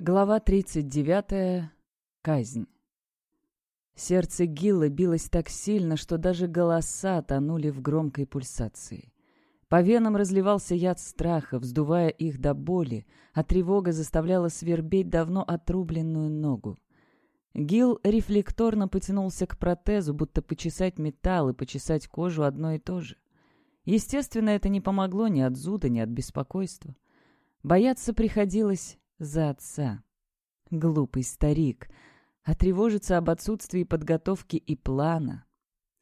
Глава 39. Казнь. Сердце Гилла билось так сильно, что даже голоса тонули в громкой пульсации. По венам разливался яд страха, вздувая их до боли, а тревога заставляла свербеть давно отрубленную ногу. Гил рефлекторно потянулся к протезу, будто почесать металл и почесать кожу одно и то же. Естественно, это не помогло ни от зуда, ни от беспокойства. Бояться приходилось за отца. Глупый старик. А тревожится об отсутствии подготовки и плана.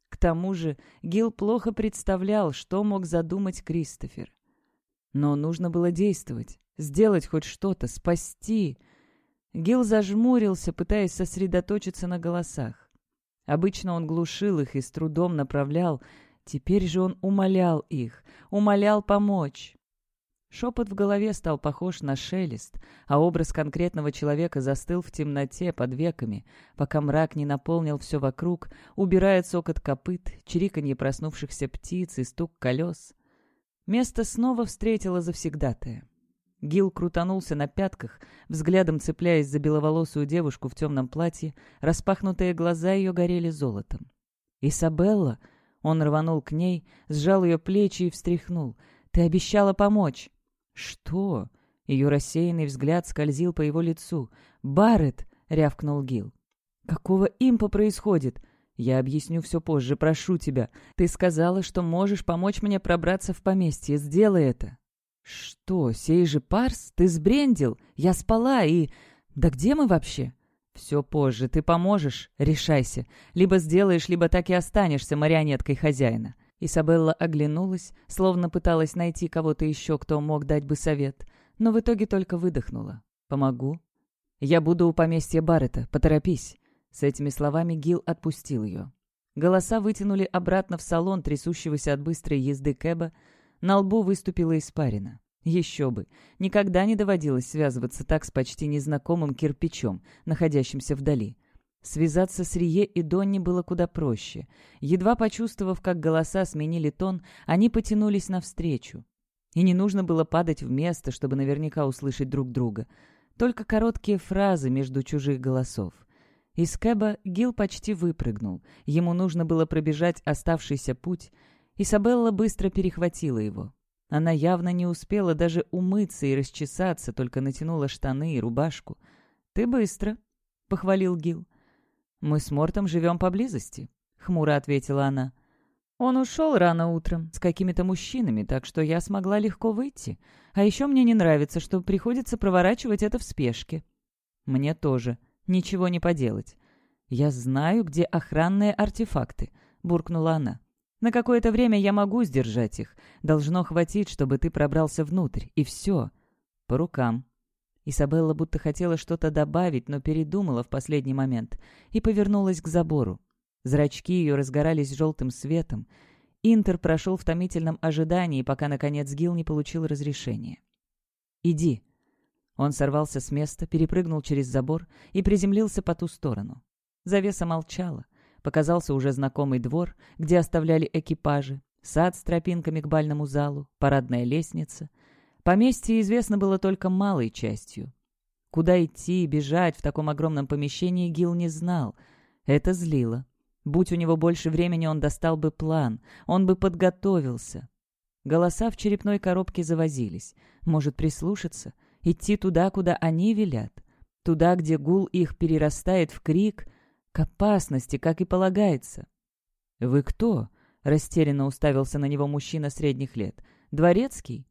К тому же Гил плохо представлял, что мог задумать Кристофер. Но нужно было действовать, сделать хоть что-то, спасти. Гил зажмурился, пытаясь сосредоточиться на голосах. Обычно он глушил их и с трудом направлял, теперь же он умолял их, умолял помочь. Шепот в голове стал похож на шелест, а образ конкретного человека застыл в темноте под веками, пока мрак не наполнил все вокруг, убирая цокот копыт, чириканье проснувшихся птиц и стук колес. Место снова встретило завсегдатая. Гил крутанулся на пятках, взглядом цепляясь за беловолосую девушку в темном платье, распахнутые глаза ее горели золотом. «Исабелла!» Он рванул к ней, сжал ее плечи и встряхнул. «Ты обещала помочь!» «Что?» Ее рассеянный взгляд скользил по его лицу. «Барретт!» — рявкнул Гил. «Какого импа происходит?» «Я объясню все позже, прошу тебя. Ты сказала, что можешь помочь мне пробраться в поместье. Сделай это». «Что, сей же Парс? Ты сбрендил? Я спала и... Да где мы вообще?» «Все позже. Ты поможешь? Решайся. Либо сделаешь, либо так и останешься марионеткой хозяина. Изабелла оглянулась, словно пыталась найти кого-то еще, кто мог дать бы совет, но в итоге только выдохнула. «Помогу?» «Я буду у поместья Баррета, поторопись!» С этими словами Гил отпустил ее. Голоса вытянули обратно в салон трясущегося от быстрой езды Кэба. На лбу выступила испарина. Еще бы! Никогда не доводилось связываться так с почти незнакомым кирпичом, находящимся вдали. Связаться с Рие и Донни было куда проще. Едва почувствовав, как голоса сменили тон, они потянулись навстречу. И не нужно было падать в место, чтобы наверняка услышать друг друга. Только короткие фразы между чужих голосов. Из Кэба Гил почти выпрыгнул. Ему нужно было пробежать оставшийся путь. Isabella быстро перехватила его. Она явно не успела даже умыться и расчесаться, только натянула штаны и рубашку. «Ты быстро», — похвалил Гил. «Мы с Мортом живем поблизости», — хмуро ответила она. «Он ушел рано утром с какими-то мужчинами, так что я смогла легко выйти. А еще мне не нравится, что приходится проворачивать это в спешке». «Мне тоже. Ничего не поделать». «Я знаю, где охранные артефакты», — буркнула она. «На какое-то время я могу сдержать их. Должно хватить, чтобы ты пробрался внутрь. И все. По рукам». Isabella будто хотела что-то добавить, но передумала в последний момент и повернулась к забору. Зрачки ее разгорались желтым светом. Интер прошел в томительном ожидании, пока, наконец, Гил не получил разрешения. «Иди». Он сорвался с места, перепрыгнул через забор и приземлился по ту сторону. Завеса молчала. Показался уже знакомый двор, где оставляли экипажи, сад с тропинками к бальному залу, парадная лестница — Поместье известно было только малой частью. Куда идти и бежать в таком огромном помещении Гил не знал. Это злило. Будь у него больше времени, он достал бы план, он бы подготовился. Голоса в черепной коробке завозились. Может прислушаться, идти туда, куда они велят. Туда, где гул их перерастает в крик, к опасности, как и полагается. «Вы кто?» — растерянно уставился на него мужчина средних лет. «Дворецкий?»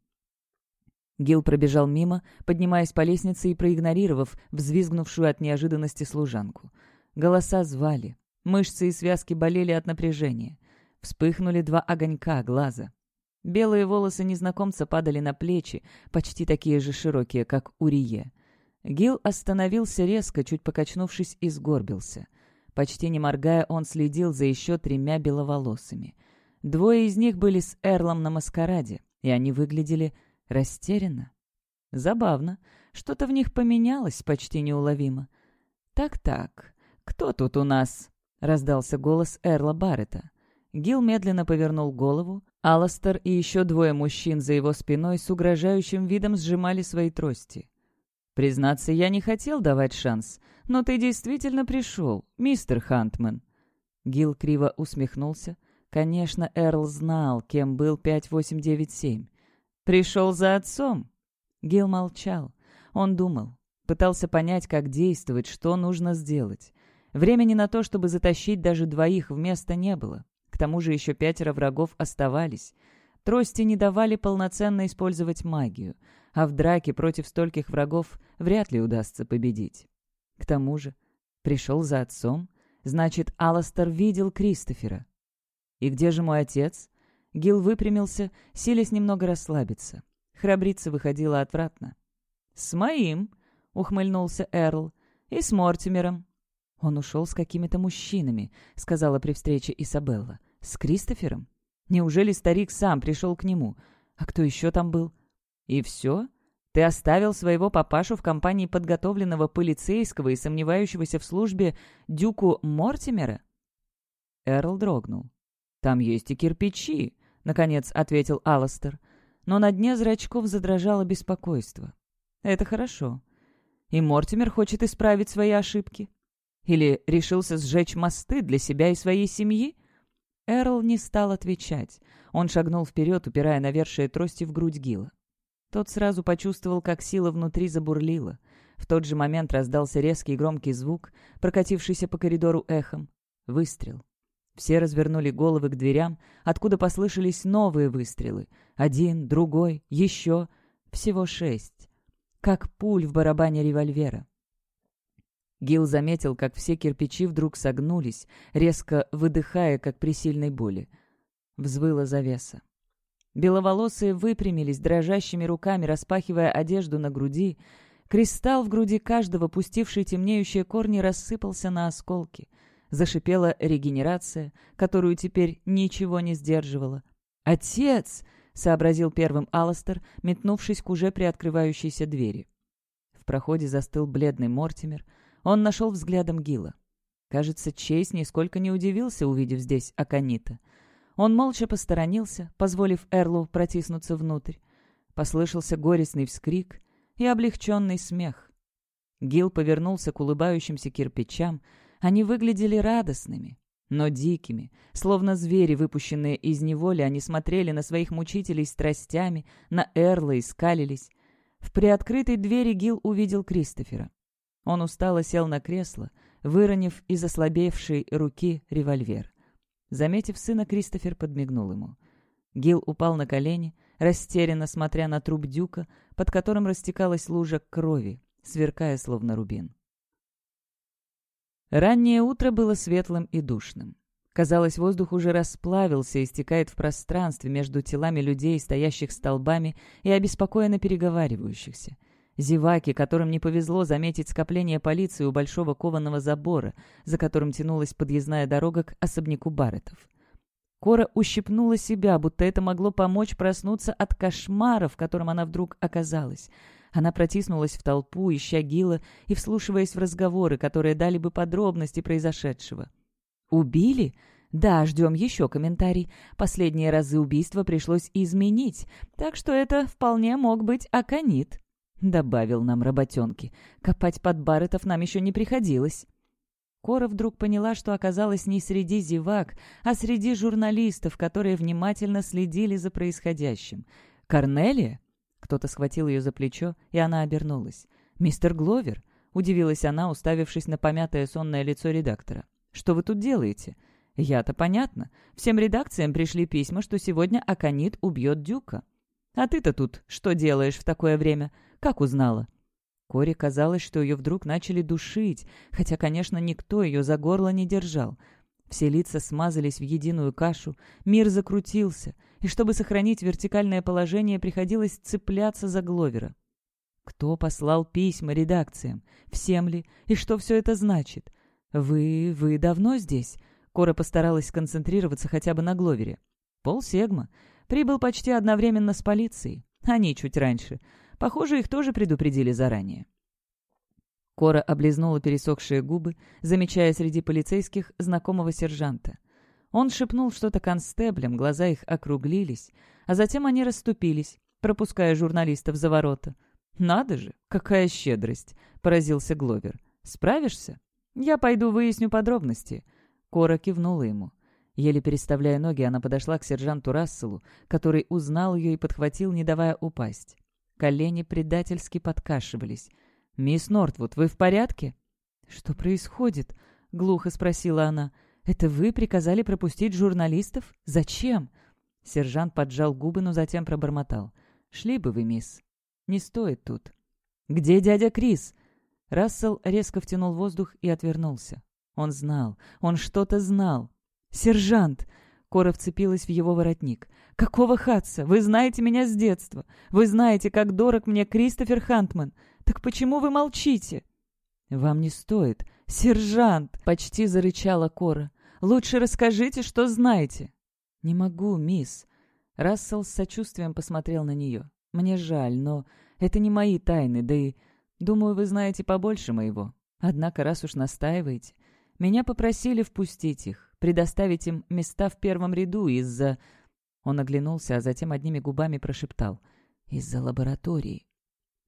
Гил пробежал мимо, поднимаясь по лестнице и проигнорировав взвизгнувшую от неожиданности служанку. Голоса звали. Мышцы и связки болели от напряжения. Вспыхнули два огонька глаза. Белые волосы незнакомца падали на плечи, почти такие же широкие, как у Рие. Гил остановился резко, чуть покачнувшись, и сгорбился. Почти не моргая, он следил за еще тремя беловолосыми. Двое из них были с Эрлом на маскараде, и они выглядели растерянно. Забавно, что-то в них поменялось почти неуловимо. «Так-так, кто тут у нас?» — раздался голос Эрла Баррета. Гил медленно повернул голову. Алластер и еще двое мужчин за его спиной с угрожающим видом сжимали свои трости. «Признаться, я не хотел давать шанс, но ты действительно пришел, мистер Хантман». Гил криво усмехнулся. Конечно, Эрл знал, кем был 5897. «Пришел за отцом?» Гил молчал. Он думал, пытался понять, как действовать, что нужно сделать. Времени на то, чтобы затащить даже двоих вместо не было. К тому же еще пятеро врагов оставались. Трости не давали полноценно использовать магию, а в драке против стольких врагов вряд ли удастся победить. К тому же, пришел за отцом, значит, Аластер видел Кристофера. «И где же мой отец?» Гил выпрямился, силясь немного расслабиться. Храбриться выходило отвратно. «С моим», — ухмыльнулся Эрл, — «и с Мортимером. «Он ушел с какими-то мужчинами», — сказала при встрече Изабелла. «С Кристофером? Неужели старик сам пришел к нему? А кто еще там был?» «И все? Ты оставил своего папашу в компании подготовленного полицейского и сомневающегося в службе дюку Мортимера?» Эрл дрогнул. «Там есть и кирпичи», — наконец ответил Алластер. Но на дне зрачков задрожало беспокойство. «Это хорошо. И Мортимер хочет исправить свои ошибки. Или решился сжечь мосты для себя и своей семьи? Эрл не стал отвечать. Он шагнул вперед, упирая навершие трости в грудь Гила. Тот сразу почувствовал, как сила внутри забурлила. В тот же момент раздался резкий громкий звук, прокатившийся по коридору эхом. Выстрел. Все развернули головы к дверям, откуда послышались новые выстрелы. Один, другой, еще. Всего шесть. Как пуль в барабане револьвера. Гил заметил, как все кирпичи вдруг согнулись, резко выдыхая, как при сильной боли. Взвыла завеса. Беловолосые выпрямились, дрожащими руками распахивая одежду на груди. Кристалл в груди каждого, пустивший темнеющие корни, рассыпался на осколки. Зашипела регенерация, которую теперь ничего не сдерживала. «Отец!» — сообразил первым Алластер, метнувшись к уже приоткрывающейся двери. В проходе застыл бледный Мортимер — он нашел взглядом Гила. Кажется, Чейз нисколько не удивился, увидев здесь Аконита. Он молча посторонился, позволив Эрлу протиснуться внутрь. Послышался горестный вскрик и облегченный смех. Гил повернулся к улыбающимся кирпичам. Они выглядели радостными, но дикими. Словно звери, выпущенные из неволи, они смотрели на своих мучителей страстями, на Эрла и скалились. В приоткрытой двери Гил увидел Кристофера. Он устало сел на кресло, выронив из ослабевшей руки револьвер. Заметив сына, Кристофер подмигнул ему. Гил упал на колени, растерянно смотря на труп дюка, под которым растекалась лужа крови, сверкая словно рубин. Раннее утро было светлым и душным. Казалось, воздух уже расплавился и стекает в пространстве между телами людей, стоящих столбами и обеспокоенно переговаривающихся. Зеваки, которым не повезло заметить скопление полиции у большого кованого забора, за которым тянулась подъездная дорога к особняку Барретов. Кора ущипнула себя, будто это могло помочь проснуться от кошмара, в котором она вдруг оказалась. Она протиснулась в толпу, ища Гила и вслушиваясь в разговоры, которые дали бы подробности произошедшего. «Убили?» «Да, ждем еще комментарий. Последние разы убийства пришлось изменить, так что это вполне мог быть Аконит». — добавил нам работенки. «Копать под Барретов нам еще не приходилось». Кора вдруг поняла, что оказалась не среди зевак, а среди журналистов, которые внимательно следили за происходящим. «Корнелия?» Кто-то схватил ее за плечо, и она обернулась. «Мистер Гловер?» — удивилась она, уставившись на помятое сонное лицо редактора. «Что вы тут делаете?» «Я-то понятно. Всем редакциям пришли письма, что сегодня Аконит убьет Дюка». «А ты-то тут что делаешь в такое время?» Как узнала?» Коре казалось, что ее вдруг начали душить, хотя, конечно, никто ее за горло не держал. Все лица смазались в единую кашу, мир закрутился, и чтобы сохранить вертикальное положение, приходилось цепляться за Гловера. Кто послал письма редакциям? Всем ли? И что все это значит? Вы... вы давно здесь? Кора постаралась сконцентрироваться хотя бы на Гловере. Пол Сегма. Прибыл почти одновременно с полицией. Они чуть раньше. Похоже, их тоже предупредили заранее. Кора облизнула пересохшие губы, замечая среди полицейских знакомого сержанта. Он шепнул что-то констеблям, глаза их округлились, а затем они расступились, пропуская журналистов за ворота. «Надо же, какая щедрость!» — поразился Гловер. «Справишься? Я пойду выясню подробности». Кора кивнула ему. Еле переставляя ноги, она подошла к сержанту Расселу, который узнал ее и подхватил, не давая упасть. Колени предательски подкашивались. «Мисс Нортвуд, вы в порядке?» «Что происходит?» — глухо спросила она. «Это вы приказали пропустить журналистов? Зачем?» Сержант поджал губы, но затем пробормотал. «Шли бы вы, мисс. Не стоит тут». «Где дядя Крис?» Рассел резко втянул воздух и отвернулся. Он знал. Он что-то знал. «Сержант!» Кора вцепилась в его воротник. «Какого хатса? Вы знаете меня с детства. Вы знаете, как дорог мне Кристофер Хантман. Так почему вы молчите?» «Вам не стоит. Сержант!» — почти зарычала Кора. «Лучше расскажите, что знаете». «Не могу, мисс». Рассел с сочувствием посмотрел на нее. «Мне жаль, но это не мои тайны, да и... Думаю, вы знаете побольше моего. Однако, раз уж настаиваете, меня попросили впустить их, предоставить им места в первом ряду из-за...» Он оглянулся, а затем одними губами прошептал. «Из-за лаборатории».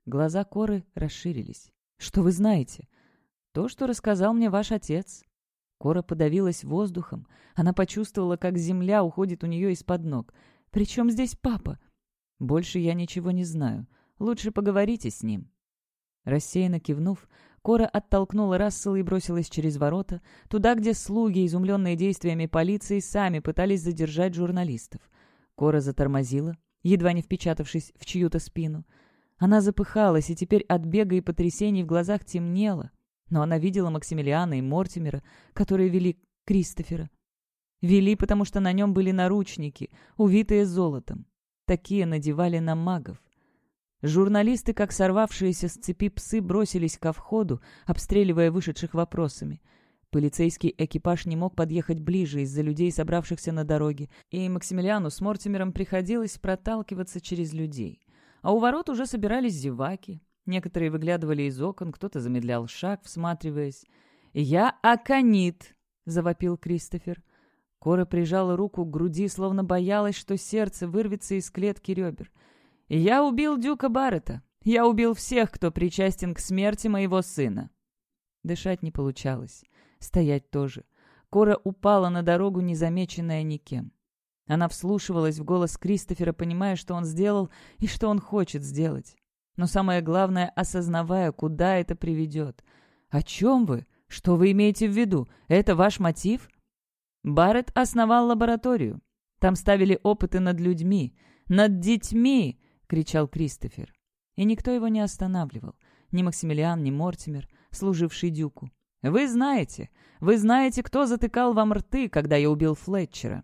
Глаза Коры расширились. «Что вы знаете?» «То, что рассказал мне ваш отец». Кора подавилась воздухом. Она почувствовала, как земля уходит у нее из-под ног. «При чем здесь папа?» «Больше я ничего не знаю. Лучше поговорите с ним». Рассеянно кивнув, Кора оттолкнула Рассела и бросилась через ворота, туда, где слуги, изумленные действиями полиции, сами пытались задержать журналистов. Кора затормозила, едва не впечатавшись в чью-то спину. Она запыхалась, и теперь от бега и потрясений в глазах темнело. Но она видела Максимилиана и Мортимера, которые вели Кристофера. Вели, потому что на нем были наручники, увитые золотом. Такие надевали на магов. Журналисты, как сорвавшиеся с цепи псы, бросились ко входу, обстреливая вышедших вопросами. Полицейский экипаж не мог подъехать ближе из-за людей, собравшихся на дороге, и Максимилиану с Мортимером приходилось проталкиваться через людей. А у ворот уже собирались зеваки. Некоторые выглядывали из окон, кто-то замедлял шаг, всматриваясь. «Я аконит!» — завопил Кристофер. Кора прижала руку к груди, словно боялась, что сердце вырвется из клетки ребер. «Я убил Дюка Баррета. Я убил всех, кто причастен к смерти моего сына». Дышать не получалось. Стоять тоже. Кора упала на дорогу, незамеченная никем. Она вслушивалась в голос Кристофера, понимая, что он сделал и что он хочет сделать. Но самое главное, осознавая, куда это приведет. «О чем вы? Что вы имеете в виду? Это ваш мотив?» Барретт основал лабораторию. Там ставили опыты над людьми. «Над детьми!» — кричал Кристофер. И никто его не останавливал. Ни Максимилиан, ни Мортимер, служивший Дюку. «Вы знаете, вы знаете, кто затыкал вам рты, когда я убил Флетчера».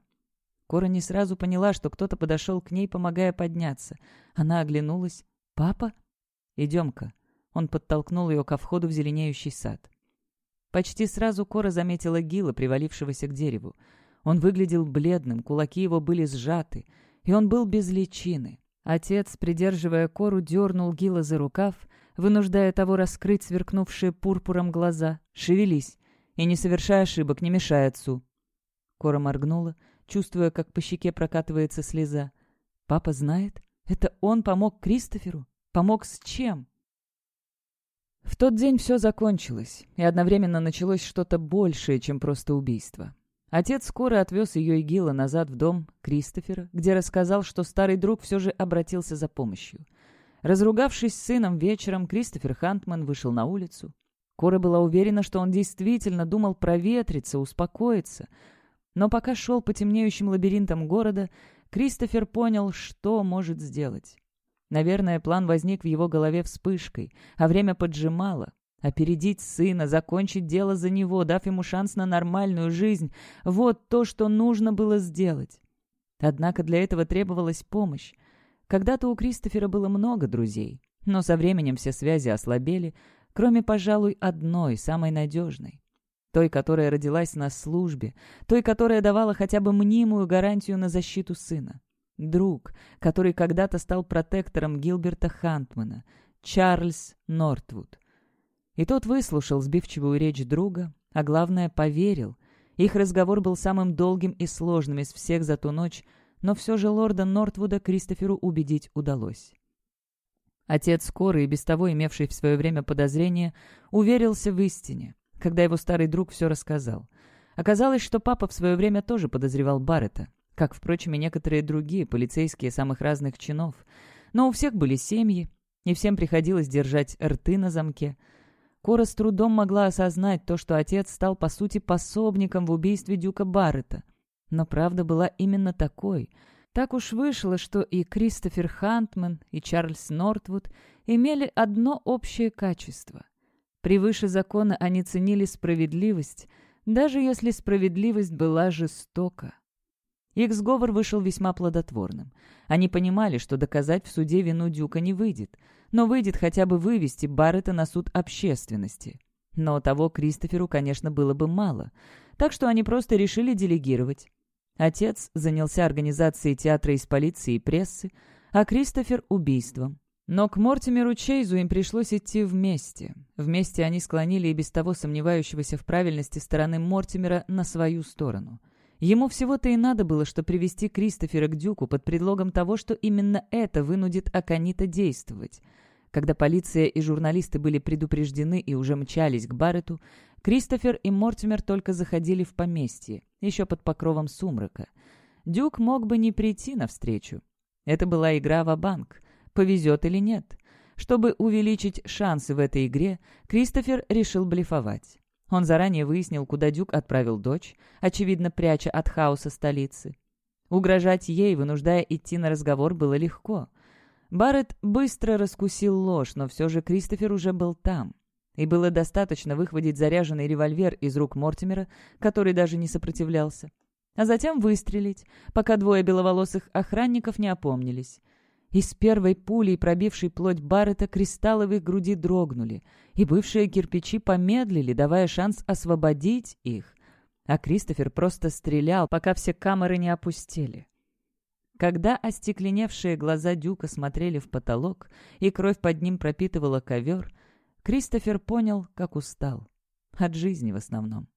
Кора не сразу поняла, что кто-то подошел к ней, помогая подняться. Она оглянулась. «Папа?» «Идем-ка». Он подтолкнул ее ко входу в зеленеющий сад. Почти сразу Кора заметила Гила, привалившегося к дереву. Он выглядел бледным, кулаки его были сжаты, и он был без личины. Отец, придерживая кору, дернул Гила за рукав, вынуждая того раскрыть сверкнувшие пурпуром глаза. «Шевелись! И не совершай ошибок, не мешай отцу!» Кора моргнула, чувствуя, как по щеке прокатывается слеза. «Папа знает? Это он помог Кристоферу? Помог с чем?» В тот день все закончилось, и одновременно началось что-то большее, чем просто убийство. Отец скоро отвез ее и Гила назад в дом Кристофера, где рассказал, что старый друг все же обратился за помощью. Разругавшись с сыном вечером, Кристофер Хантман вышел на улицу. Кора была уверена, что он действительно думал проветриться, успокоиться. Но пока шел по темнеющим лабиринтам города, Кристофер понял, что может сделать. Наверное, план возник в его голове вспышкой, а время поджимало. Опередить сына, закончить дело за него, дав ему шанс на нормальную жизнь — вот то, что нужно было сделать. Однако для этого требовалась помощь. Когда-то у Кристофера было много друзей, но со временем все связи ослабели, кроме, пожалуй, одной, самой надежной. Той, которая родилась на службе, той, которая давала хотя бы мнимую гарантию на защиту сына. Друг, который когда-то стал протектором Гилберта Хантмана, Чарльз Нортвуд. И тот выслушал сбивчивую речь друга, а главное, поверил. Их разговор был самым долгим и сложным из всех за ту ночь, но все же лорда Нортвуда Кристоферу убедить удалось. Отец Коры, и без того имевший в свое время подозрение, уверился в истине, когда его старый друг все рассказал. Оказалось, что папа в свое время тоже подозревал Баррета, как, впрочем, и некоторые другие полицейские самых разных чинов. Но у всех были семьи, и всем приходилось держать рты на замке. Кора с трудом могла осознать то, что отец стал, по сути, пособником в убийстве Дюка Баррета. Но правда была именно такой. Так уж вышло, что и Кристофер Хантман, и Чарльз Нортвуд имели одно общее качество. Превыше закона они ценили справедливость, даже если справедливость была жестока. Их сговор вышел весьма плодотворным. Они понимали, что доказать в суде вину Дюка не выйдет, но выйдет хотя бы вывести Баррета на суд общественности. Но того Кристоферу, конечно, было бы мало, так что они просто решили делегировать. Отец занялся организацией театра из полиции и прессы, а Кристофер — убийством. Но к Мортимеру Чейзу им пришлось идти вместе. Вместе они склонили и без того сомневающегося в правильности стороны Мортимера на свою сторону — Ему всего-то и надо было, что привести Кристофера к Дюку под предлогом того, что именно это вынудит Аканита действовать. Когда полиция и журналисты были предупреждены и уже мчались к Баррету, Кристофер и Мортимер только заходили в поместье, еще под покровом сумрака. Дюк мог бы не прийти навстречу. Это была игра в банк повезет или нет. Чтобы увеличить шансы в этой игре, Кристофер решил блефовать. Он заранее выяснил, куда Дюк отправил дочь, очевидно, пряча от хаоса столицы. Угрожать ей, вынуждая идти на разговор, было легко. Барретт быстро раскусил ложь, но все же Кристофер уже был там. И было достаточно выхватить заряженный револьвер из рук Мортимера, который даже не сопротивлялся. А затем выстрелить, пока двое беловолосых охранников не опомнились. И с первой пулей, пробившей плоть Баррета, кристаллы в их груди дрогнули, и бывшие кирпичи помедлили, давая шанс освободить их. А Кристофер просто стрелял, пока все камеры не опустили. Когда остекленевшие глаза Дюка смотрели в потолок, и кровь под ним пропитывала ковер, Кристофер понял, как устал. От жизни в основном.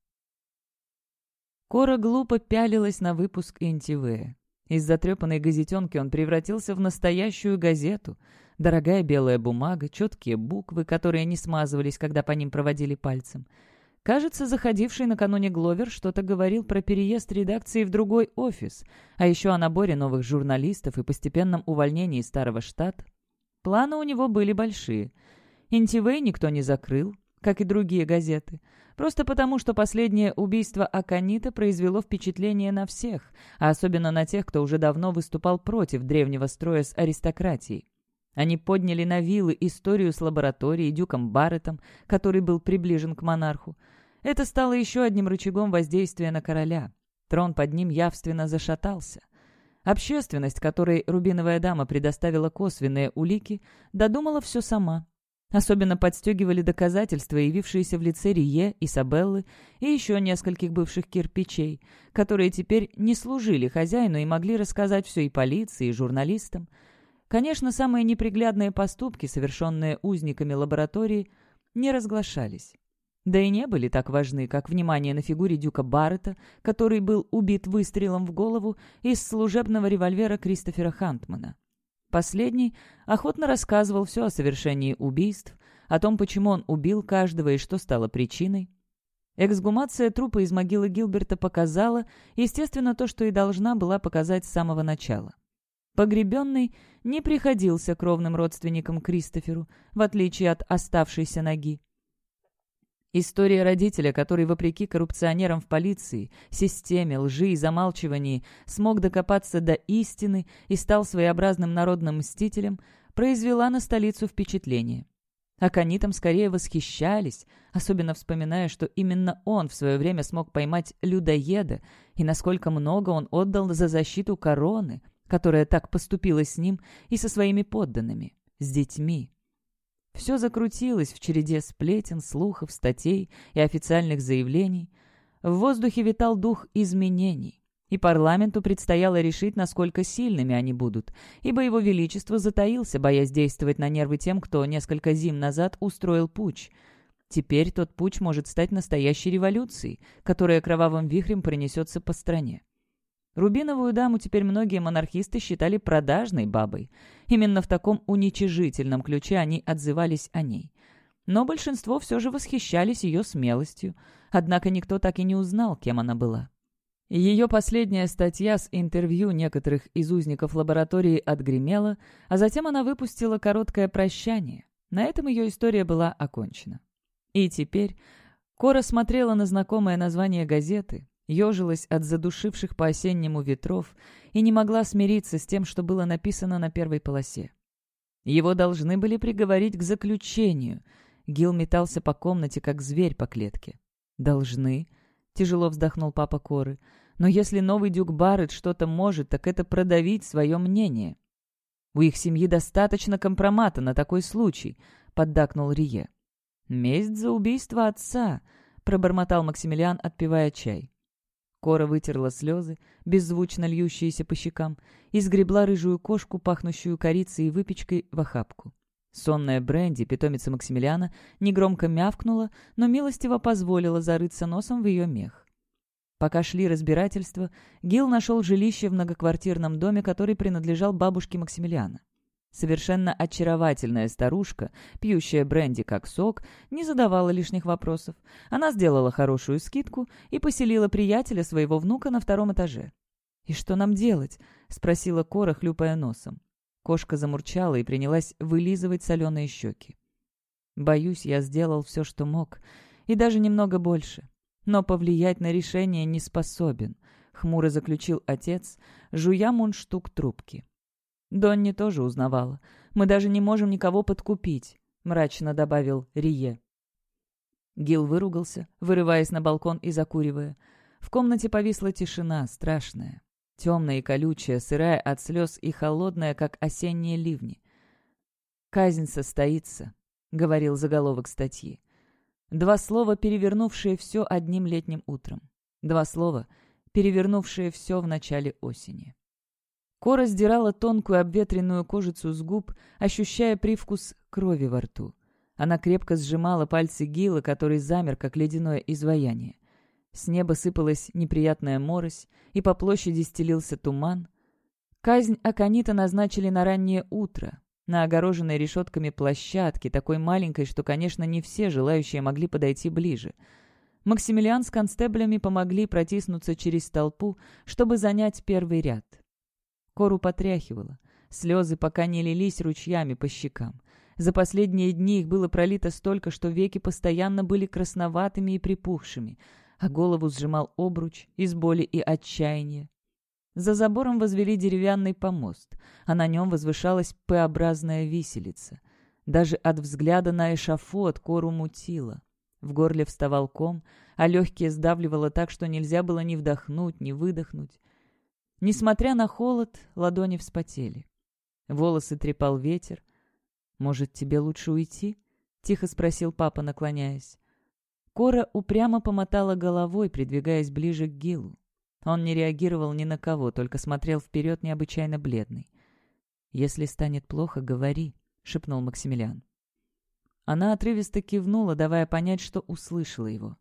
Кора глупо пялилась на выпуск НТВ. Из затрепанной газетенки он превратился в настоящую газету. Дорогая белая бумага, четкие буквы, которые не смазывались, когда по ним проводили пальцем. Кажется, заходивший накануне Гловер что-то говорил про переезд редакции в другой офис, а еще о наборе новых журналистов и постепенном увольнении старого штата. Планы у него были большие. Интивей никто не закрыл, как и другие газеты — Просто потому, что последнее убийство Аканита произвело впечатление на всех, а особенно на тех, кто уже давно выступал против древнего строя с аристократией. Они подняли на вилы историю с лабораторией Дюком Барреттом, который был приближен к монарху. Это стало еще одним рычагом воздействия на короля. Трон под ним явственно зашатался. Общественность, которой Рубиновая дама предоставила косвенные улики, додумала все сама. Особенно подстегивали доказательства, явившиеся в лице Рие, Isabеллы и еще нескольких бывших кирпичей, которые теперь не служили хозяину и могли рассказать все и полиции, и журналистам. Конечно, самые неприглядные поступки, совершенные узниками лаборатории, не разглашались. Да и не были так важны, как внимание на фигуре Дюка Баррета, который был убит выстрелом в голову из служебного револьвера Кристофера Хантмана. Последний охотно рассказывал все о совершении убийств, о том, почему он убил каждого и что стало причиной. Эксгумация трупа из могилы Гилберта показала, естественно, то, что и должна была показать с самого начала. Погребенный не приходился кровным родственникам Кристоферу, в отличие от оставшейся ноги. История родителя, который, вопреки коррупционерам в полиции, системе, лжи и замалчивании, смог докопаться до истины и стал своеобразным народным мстителем, произвела на столицу впечатление. Аконитам скорее восхищались, особенно вспоминая, что именно он в свое время смог поймать людоеда и насколько много он отдал за защиту короны, которая так поступила с ним и со своими подданными, с детьми. Все закрутилось в череде сплетен, слухов, статей и официальных заявлений. В воздухе витал дух изменений. И парламенту предстояло решить, насколько сильными они будут, ибо его величество затаился, боясь действовать на нервы тем, кто несколько зим назад устроил путь. Теперь тот путь может стать настоящей революцией, которая кровавым вихрем пронесется по стране. Рубиновую даму теперь многие монархисты считали продажной бабой. Именно в таком уничижительном ключе они отзывались о ней. Но большинство все же восхищались ее смелостью, однако никто так и не узнал, кем она была. Ее последняя статья с интервью некоторых из узников лаборатории отгремела, а затем она выпустила короткое прощание. На этом ее история была окончена. И теперь Кора смотрела на знакомое название газеты, ежилась от задушивших по-осеннему ветров и не могла смириться с тем, что было написано на первой полосе. Его должны были приговорить к заключению. Гил метался по комнате, как зверь по клетке. «Должны?» — тяжело вздохнул папа Коры. «Но если новый дюк Барретт что-то может, так это продавить свое мнение». «У их семьи достаточно компромата на такой случай», — поддакнул Рие. «Месть за убийство отца», — пробормотал Максимилиан, отпивая чай. Кора вытерла слезы, беззвучно льющиеся по щекам, и сгребла рыжую кошку, пахнущую корицей и выпечкой, в охапку. Сонная Бренди, питомица Максимилиана, негромко мявкнула, но милостиво позволила зарыться носом в ее мех. Пока шли разбирательства, Гил нашел жилище в многоквартирном доме, который принадлежал бабушке Максимилиана. Совершенно очаровательная старушка, пьющая бренди как сок, не задавала лишних вопросов. Она сделала хорошую скидку и поселила приятеля своего внука на втором этаже. «И что нам делать?» — спросила Кора, хлюпая носом. Кошка замурчала и принялась вылизывать соленые щеки. «Боюсь, я сделал все, что мог, и даже немного больше. Но повлиять на решение не способен», — хмуро заключил отец, жуя мундштук трубки. Донни тоже узнавала. «Мы даже не можем никого подкупить», — мрачно добавил Рие. Гил выругался, вырываясь на балкон и закуривая. В комнате повисла тишина, страшная. Темная и колючая, сырая от слез и холодная, как осенние ливни. «Казнь состоится», — говорил заголовок статьи. Два слова, перевернувшие все одним летним утром. Два слова, перевернувшие все в начале осени. Кора сдирала тонкую обветренную кожицу с губ, ощущая привкус крови во рту. Она крепко сжимала пальцы Гила, который замер, как ледяное изваяние. С неба сыпалась неприятная морось, и по площади стелился туман. Казнь Аканита назначили на раннее утро, на огороженной решетками площадке, такой маленькой, что, конечно, не все желающие могли подойти ближе. Максимилиан с констеблями помогли протиснуться через толпу, чтобы занять первый ряд. Кору потряхивало. Слезы пока не лились ручьями по щекам. За последние дни их было пролито столько, что веки постоянно были красноватыми и припухшими, а голову сжимал обруч из боли и отчаяния. За забором возвели деревянный помост, а на нем возвышалась П-образная виселица. Даже от взгляда на эшафот кору мутило. В горле вставал ком, а легкие сдавливало так, что нельзя было ни вдохнуть, ни выдохнуть. Несмотря на холод, ладони вспотели. Волосы трепал ветер. «Может, тебе лучше уйти?» — тихо спросил папа, наклоняясь. Кора упрямо помотала головой, придвигаясь ближе к Гилу. Он не реагировал ни на кого, только смотрел вперед необычайно бледный. «Если станет плохо, говори», — шепнул Максимилиан. Она отрывисто кивнула, давая понять, что услышала его.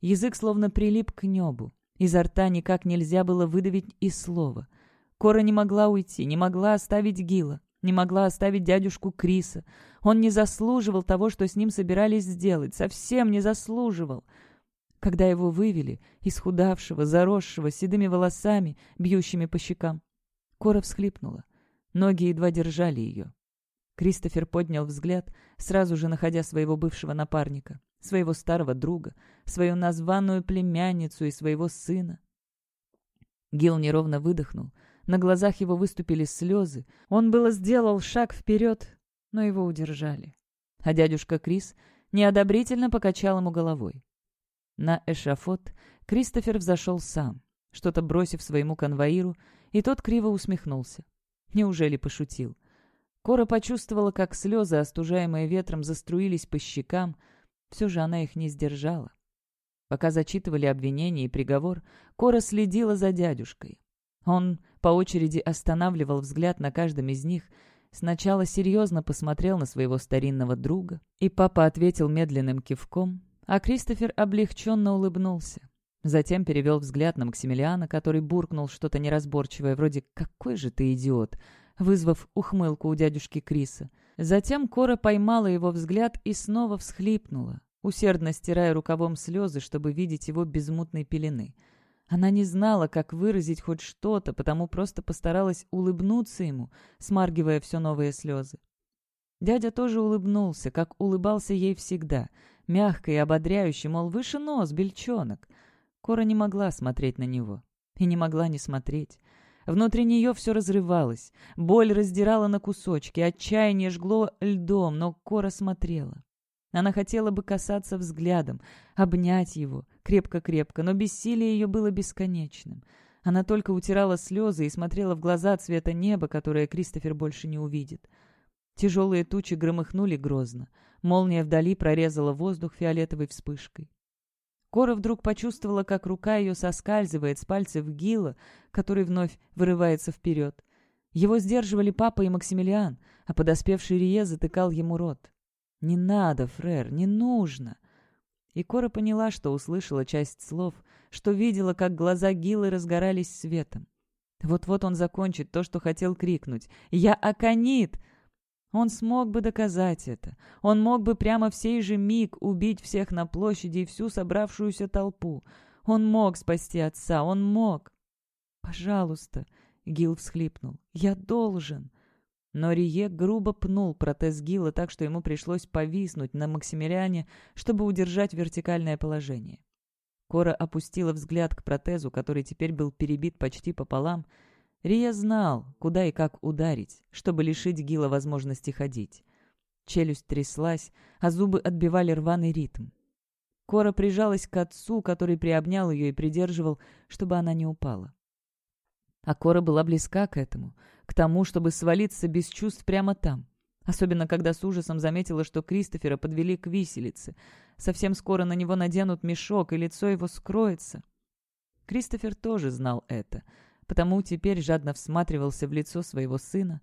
Язык словно прилип к небу. Изо рта никак нельзя было выдавить и слова. Кора не могла уйти, не могла оставить Гила, не могла оставить дядюшку Криса. Он не заслуживал того, что с ним собирались сделать, совсем не заслуживал. Когда его вывели, исхудавшего, заросшего, седыми волосами, бьющими по щекам, Кора всхлипнула. Ноги едва держали ее. Кристофер поднял взгляд, сразу же находя своего бывшего напарника своего старого друга, свою названную племянницу и своего сына. Гил неровно выдохнул. На глазах его выступили слезы. Он было сделал шаг вперед, но его удержали. А дядюшка Крис неодобрительно покачал ему головой. На эшафот Кристофер взошел сам, что-то бросив своему конвоиру, и тот криво усмехнулся. Неужели пошутил? Кора почувствовала, как слезы, остужаемые ветром, заструились по щекам, все же она их не сдержала. Пока зачитывали обвинение и приговор, Кора следила за дядюшкой. Он по очереди останавливал взгляд на каждом из них, сначала серьезно посмотрел на своего старинного друга, и папа ответил медленным кивком, а Кристофер облегченно улыбнулся. Затем перевел взгляд на Максимилиана, который буркнул что-то неразборчивое, вроде «какой же ты идиот», вызвав ухмылку у дядюшки Криса. Затем Кора поймала его взгляд и снова всхлипнула, усердно стирая рукавом слезы, чтобы видеть его без мутной пелены. Она не знала, как выразить хоть что-то, потому просто постаралась улыбнуться ему, смаргивая все новые слезы. Дядя тоже улыбнулся, как улыбался ей всегда, мягко и ободряюще, мол, выше нос, бельчонок. Кора не могла смотреть на него. И не могла не смотреть. Внутри нее все разрывалось. Боль раздирала на кусочки, отчаяние жгло льдом, но Кора смотрела. Она хотела бы касаться взглядом, обнять его, крепко-крепко, но бессилие ее было бесконечным. Она только утирала слезы и смотрела в глаза цвета неба, которое Кристофер больше не увидит. Тяжелые тучи громыхнули грозно. Молния вдали прорезала воздух фиолетовой вспышкой. Кора вдруг почувствовала, как рука ее соскальзывает с пальцев Гила, который вновь вырывается вперед. Его сдерживали папа и Максимилиан, а подоспевший Рие затыкал ему рот. «Не надо, Фрер, не нужно!» И Кора поняла, что услышала часть слов, что видела, как глаза Гилы разгорались светом. Вот-вот он закончит то, что хотел крикнуть. «Я Аконит!» Он смог бы доказать это. Он мог бы прямо в сей же миг убить всех на площади и всю собравшуюся толпу. Он мог спасти отца, он мог. «Пожалуйста», — Гил всхлипнул, — «я должен». Но Рие грубо пнул протез Гила так, что ему пришлось повиснуть на Максимилиане, чтобы удержать вертикальное положение. Кора опустила взгляд к протезу, который теперь был перебит почти пополам. Рия знал, куда и как ударить, чтобы лишить Гила возможности ходить. Челюсть тряслась, а зубы отбивали рваный ритм. Кора прижалась к отцу, который приобнял ее и придерживал, чтобы она не упала. А Кора была близка к этому, к тому, чтобы свалиться без чувств прямо там. Особенно, когда с ужасом заметила, что Кристофера подвели к виселице. Совсем скоро на него наденут мешок, и лицо его скроется. Кристофер тоже знал это, потому теперь жадно всматривался в лицо своего сына.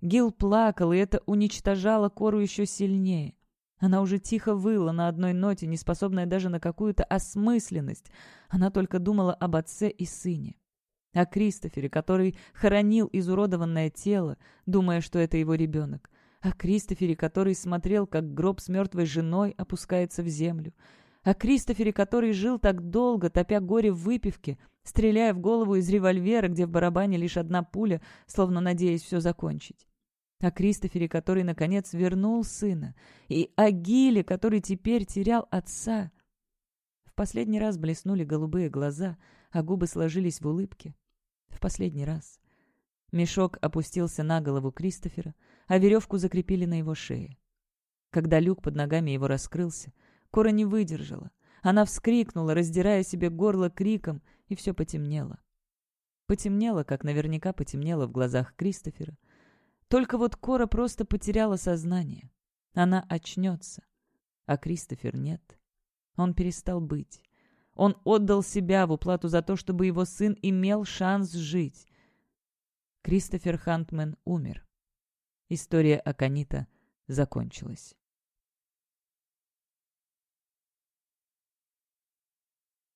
Гил плакал, и это уничтожало Кору еще сильнее. Она уже тихо выла на одной ноте, не способная даже на какую-то осмысленность. Она только думала об отце и сыне о Кристофере, который хоронил изуродованное тело, думая, что это его ребенок, о Кристофере, который смотрел, как гроб с мертвой женой опускается в землю, о Кристофере, который жил так долго, топя горе в выпивке, стреляя в голову из револьвера, где в барабане лишь одна пуля, словно надеясь все закончить. О Кристофере, который, наконец, вернул сына, и о Гиле, который теперь терял отца. В последний раз блеснули голубые глаза, а губы сложились в улыбке. В последний раз. Мешок опустился на голову Кристофера, а веревку закрепили на его шее. Когда люк под ногами его раскрылся, Кора не выдержала. Она вскрикнула, раздирая себе горло криком, и все потемнело. Потемнело, как наверняка потемнело в глазах Кристофера. Только вот Кора просто потеряла сознание. Она очнется, а Кристофер нет. Он перестал быть. Он отдал себя в уплату за то, чтобы его сын имел шанс жить. Кристофер Хантмен умер. История Аканита закончилась.